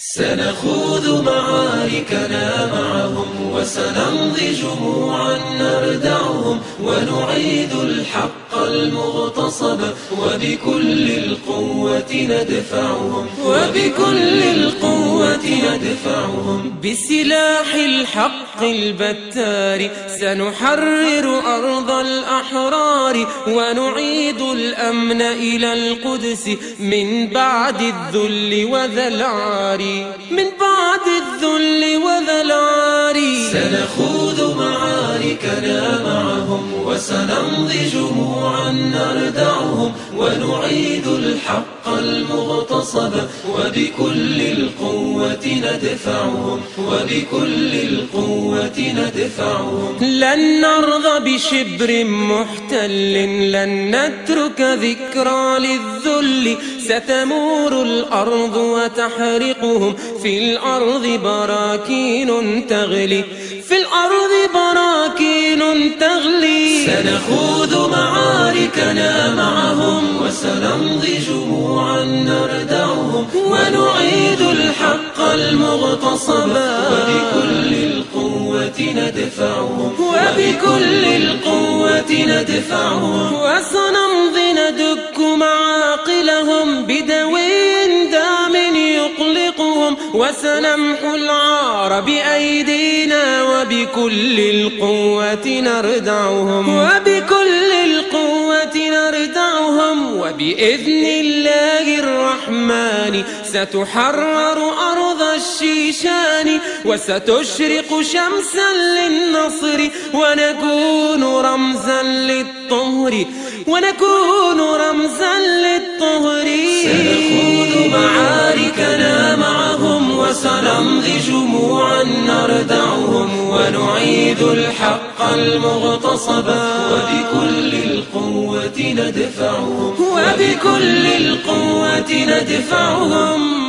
سنخوض معاركنا معهم وسنمضي جموعا نردعهم ونعيد الحق المغتصب وبكل القوة ندفعهم وبكل القوة ندفعهم. بسلاح الحق البتار سنحرر أرض الأحرار ونعيد الأمن إلى القدس من بعد الذل وذا العار من بعد الذل وذا العار سنخوض معاركنا معهم وسنمضي جموعا نردعهم ونعيد الحق المغتصب وبكل القوة ندفعهم وبكل القوة ندفعهم. لن نرضى بشبر محتل لن نترك ذكرى للذل. ستمور الأرض وتحرقهم في الأرض براكين تغلي. في الأرض براكين تغلي. سنخوض معاركنا معهم وسنمضي جموعا ندفعهم. وبكل القوة ندفعهم. وسنمضي ندك معاقلهم بدوي دام يقلقهم. وسنمحو العار بأيدينا وبكل القوة نردعهم. وبكل القوة نردعهم. وبإذن الله الرحمن ستحرر أرض الشيشان وستشرق شمسا للنصر ونكون رمزا للطهر ونكون رمزا للطهر. سنخوض معاركنا معهم وسنمضي جموعا نردعهم ونعيد الحق المغتصب. وبكل القوة ندفعهم. وبكل القوة ندفعهم.